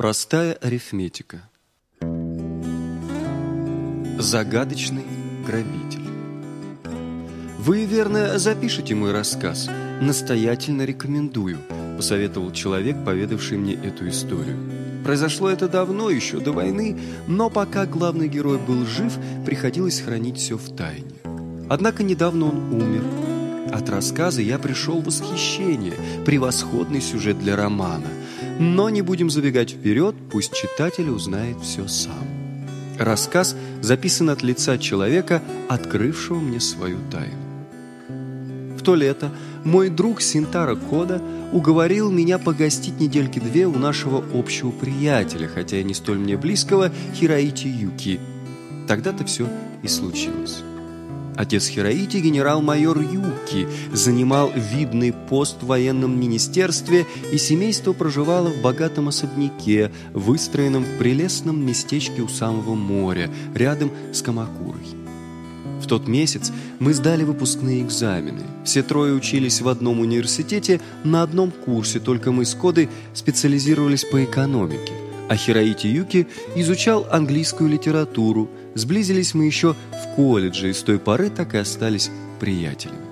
Простая арифметика. Загадочный грабитель. Вы, верно, запишите мой рассказ. Настоятельно рекомендую, посоветовал человек, поведавший мне эту историю. Произошло это давно, еще до войны, но пока главный герой был жив, приходилось хранить все в тайне. Однако недавно он умер. От рассказа я пришел в восхищение. Превосходный сюжет для романа. Но не будем забегать вперед, пусть читатель узнает все сам. Рассказ записан от лица человека, открывшего мне свою тайну. В то лето мой друг Синтара Кода уговорил меня погостить недельки две у нашего общего приятеля, хотя и не столь мне близкого, Хираити Юки. Тогда-то все и случилось. Отец Хираити, генерал-майор Юки, занимал видный пост в военном министерстве, и семейство проживало в богатом особняке, выстроенном в прелестном местечке у самого моря, рядом с Камакурой. В тот месяц мы сдали выпускные экзамены. Все трое учились в одном университете на одном курсе, только мы с Кодой специализировались по экономике. А Хираити Юки изучал английскую литературу. Сблизились мы еще в колледже, и с той поры так и остались приятелями.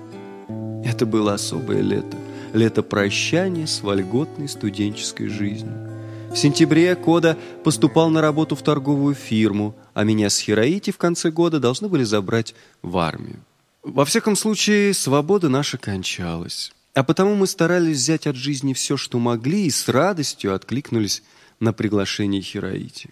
Это было особое лето. Лето прощания с вольготной студенческой жизнью. В сентябре Кода поступал на работу в торговую фирму, а меня с Хираити в конце года должны были забрать в армию. Во всяком случае, свобода наша кончалась. А потому мы старались взять от жизни все, что могли, и с радостью откликнулись на приглашение Хираити.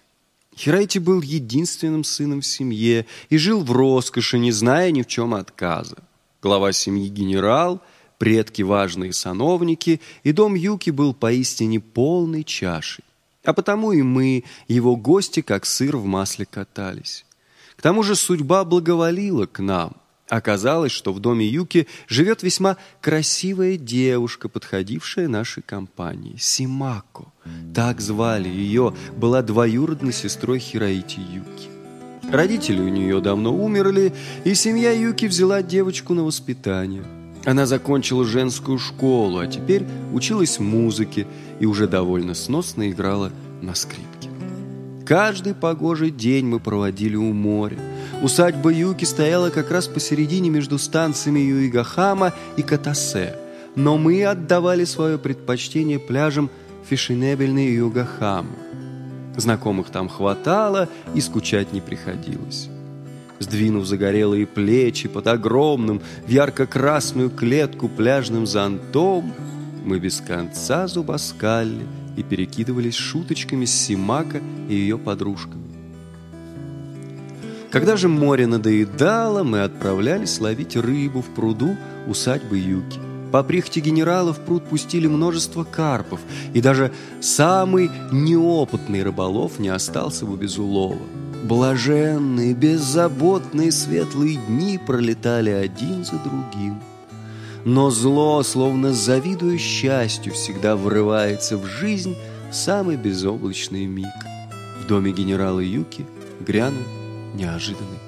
Хираити был единственным сыном в семье и жил в роскоши, не зная ни в чем отказа. Глава семьи генерал, предки важные сановники, и дом Юки был поистине полной чашей. А потому и мы, его гости, как сыр в масле катались. К тому же судьба благоволила к нам. Оказалось, что в доме Юки живет весьма красивая девушка, подходившая нашей компании, Симако. Так звали ее, была двоюродной сестрой Хираити Юки. Родители у нее давно умерли, и семья Юки взяла девочку на воспитание. Она закончила женскую школу, а теперь училась музыке и уже довольно сносно играла на скрипке. Каждый погожий день мы проводили у моря. Усадьба Юки стояла как раз посередине между станциями Юигахама и Катасе, но мы отдавали свое предпочтение пляжам фешенебельной Югахамы. Знакомых там хватало, и скучать не приходилось. Сдвинув загорелые плечи под огромным в ярко-красную клетку пляжным зонтом, мы без конца зубоскали и перекидывались шуточками с Симака и ее подружками. Когда же море надоедало, мы отправлялись ловить рыбу в пруду усадьбы Юки. По прихоти генерала в пруд пустили множество карпов, и даже самый неопытный рыболов не остался бы без улова. Блаженные, беззаботные светлые дни пролетали один за другим. Но зло, словно завидуя счастью, всегда врывается в жизнь в самый безоблачный миг. В доме генерала Юки грянул неожиданный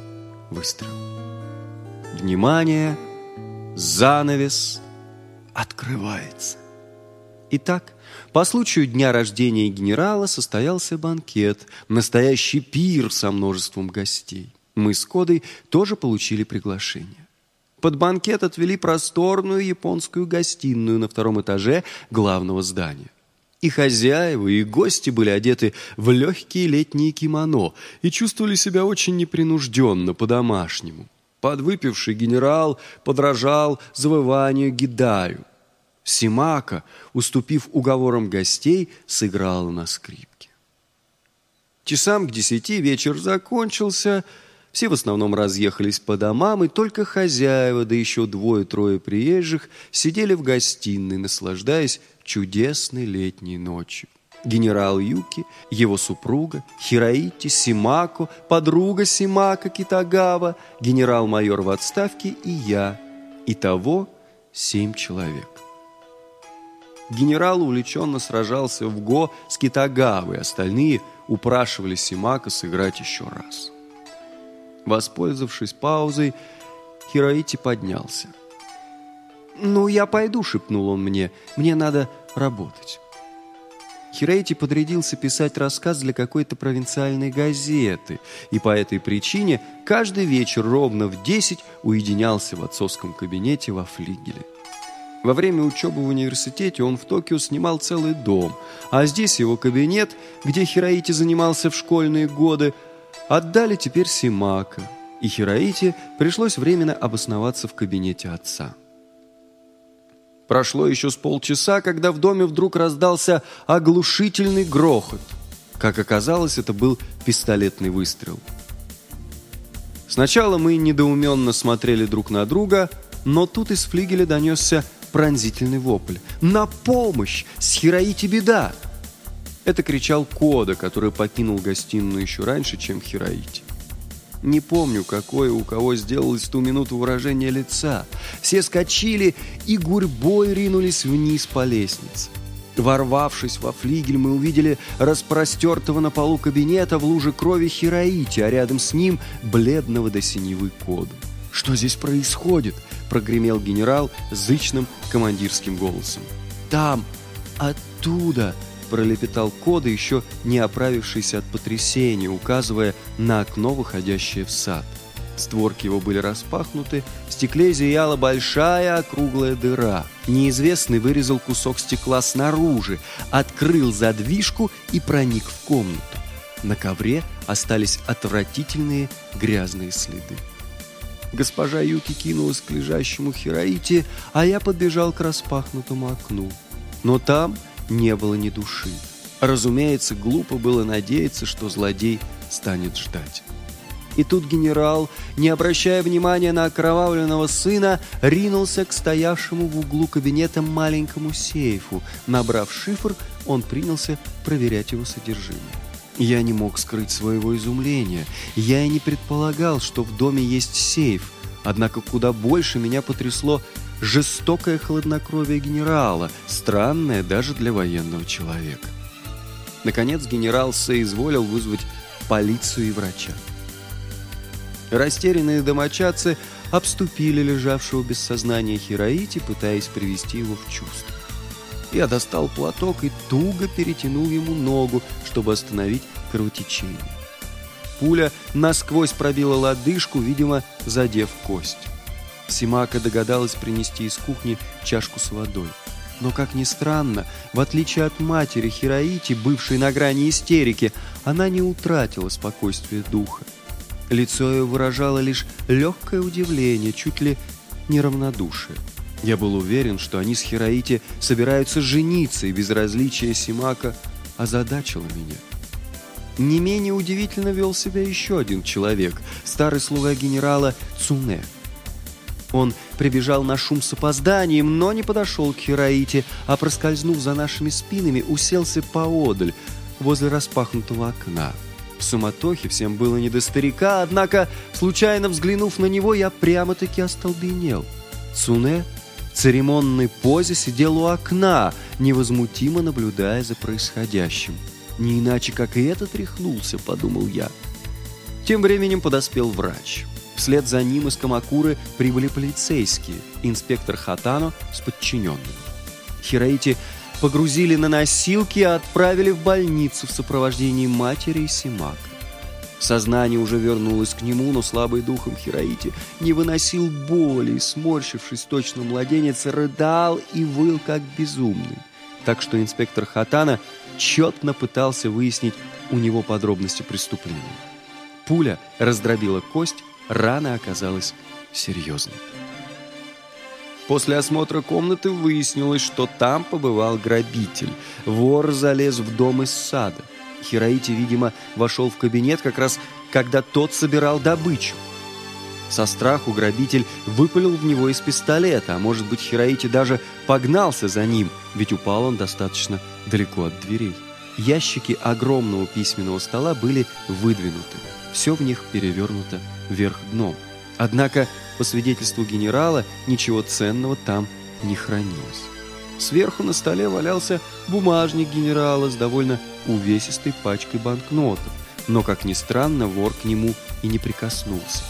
выстрел. Внимание! Занавес открывается. Итак, по случаю дня рождения генерала состоялся банкет, настоящий пир со множеством гостей. Мы с Кодой тоже получили приглашение. Под банкет отвели просторную японскую гостиную на втором этаже главного здания. И хозяева, и гости были одеты в легкие летние кимоно и чувствовали себя очень непринужденно, по-домашнему. Подвыпивший генерал подражал завыванию гидаю. Симака, уступив уговорам гостей, сыграла на скрипке. Часам к десяти вечер закончился, все в основном разъехались по домам, и только хозяева, да еще двое-трое приезжих, сидели в гостиной, наслаждаясь чудесной летней ночью. Генерал Юки, его супруга, Хираити, Симако, подруга Симака Китагава, генерал-майор в отставке и я. Итого семь человек. Генерал увлеченно сражался в го с Китагавой, остальные упрашивали Симака сыграть еще раз. Воспользовавшись паузой, Хироити поднялся. «Ну, я пойду», — шепнул он мне, — «мне надо работать». Хирейти подрядился писать рассказ для какой-то провинциальной газеты, и по этой причине каждый вечер ровно в 10 уединялся в отцовском кабинете во флигеле. Во время учебы в университете он в Токио снимал целый дом, а здесь его кабинет, где Хираити занимался в школьные годы, отдали теперь Симака, и Хираити пришлось временно обосноваться в кабинете отца. Прошло еще с полчаса, когда в доме вдруг раздался оглушительный грохот. Как оказалось, это был пистолетный выстрел. Сначала мы недоуменно смотрели друг на друга, но тут из флигеля донесся пронзительный вопль. «На помощь! С Хираити беда!» Это кричал Кода, который покинул гостиную еще раньше, чем Хираити. Не помню, какое у кого сделалось в ту минуту выражение лица. Все скочили и гурьбой ринулись вниз по лестнице. Ворвавшись во флигель, мы увидели распростертого на полу кабинета в луже крови Хираити, а рядом с ним бледного до синевы коду. «Что здесь происходит?» — прогремел генерал зычным командирским голосом. «Там, оттуда!» Пролепетал Кода, еще не оправившийся от потрясения, указывая на окно, выходящее в сад. Створки его были распахнуты, в стекле зияла большая округлая дыра. Неизвестный вырезал кусок стекла снаружи, открыл задвижку и проник в комнату. На ковре остались отвратительные грязные следы. Госпожа Юки кинулась к лежащему Хираите, а я подбежал к распахнутому окну. Но там не было ни души. Разумеется, глупо было надеяться, что злодей станет ждать. И тут генерал, не обращая внимания на окровавленного сына, ринулся к стоявшему в углу кабинета маленькому сейфу. Набрав шифр, он принялся проверять его содержимое. Я не мог скрыть своего изумления. Я и не предполагал, что в доме есть сейф. Однако куда больше меня потрясло жестокое хладнокровие генерала, странное даже для военного человека. Наконец генерал соизволил вызвать полицию и врача. Растерянные домочадцы обступили лежавшего без сознания Хираити, пытаясь привести его в чувство. Я достал платок и туго перетянул ему ногу, чтобы остановить кровотечение. Пуля насквозь пробила лодыжку, видимо, задев кость. Симака догадалась принести из кухни чашку с водой. Но, как ни странно, в отличие от матери Хираити, бывшей на грани истерики, она не утратила спокойствия духа. Лицо ее выражало лишь легкое удивление, чуть ли не равнодушие. Я был уверен, что они с Хираити собираются жениться, и безразличие Симака озадачило меня. Не менее удивительно вел себя еще один человек, старый слуга генерала Цуне – он прибежал на шум с опозданием, но не подошел к Хираите, а, проскользнув за нашими спинами, уселся поодаль, возле распахнутого окна. В суматохе всем было не до старика, однако, случайно взглянув на него, я прямо-таки остолбенел. Цуне в церемонной позе сидел у окна, невозмутимо наблюдая за происходящим. Не иначе, как и этот рехнулся, подумал я. Тем временем подоспел врач. Вслед за ним из Камакуры прибыли полицейские, инспектор Хатано с подчиненными. Хираити погрузили на носилки и отправили в больницу в сопровождении матери и Симака. Сознание уже вернулось к нему, но слабый духом Хираити не выносил боли и, сморщившись точно младенец, рыдал и выл как безумный. Так что инспектор Хатана тщетно пытался выяснить у него подробности преступления. Пуля раздробила кость, рана оказалась серьезной. После осмотра комнаты выяснилось, что там побывал грабитель. Вор залез в дом из сада. Хираити, видимо, вошел в кабинет как раз, когда тот собирал добычу. Со страху грабитель выпалил в него из пистолета, а может быть Хираити даже погнался за ним, ведь упал он достаточно далеко от дверей. Ящики огромного письменного стола были выдвинуты. Все в них перевернуто вверх дном. Однако, по свидетельству генерала, ничего ценного там не хранилось. Сверху на столе валялся бумажник генерала с довольно увесистой пачкой банкнотов, но, как ни странно, вор к нему и не прикоснулся.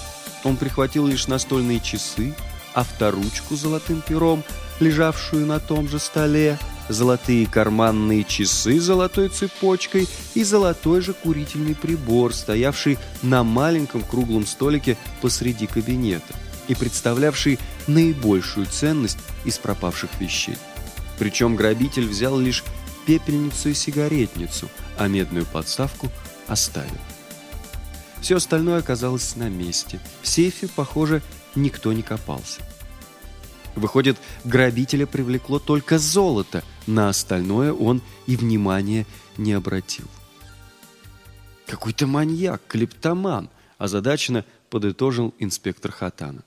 Он прихватил лишь настольные часы, авторучку с золотым пером, лежавшую на том же столе, золотые карманные часы с золотой цепочкой и золотой же курительный прибор, стоявший на маленьком круглом столике посреди кабинета и представлявший наибольшую ценность из пропавших вещей. Причем грабитель взял лишь пепельницу и сигаретницу, а медную подставку оставил. Все остальное оказалось на месте. В сейфе, похоже, никто не копался. Выходит, грабителя привлекло только золото, на остальное он и внимания не обратил. «Какой-то маньяк, клептоман!» – озадаченно подытожил инспектор Хатана.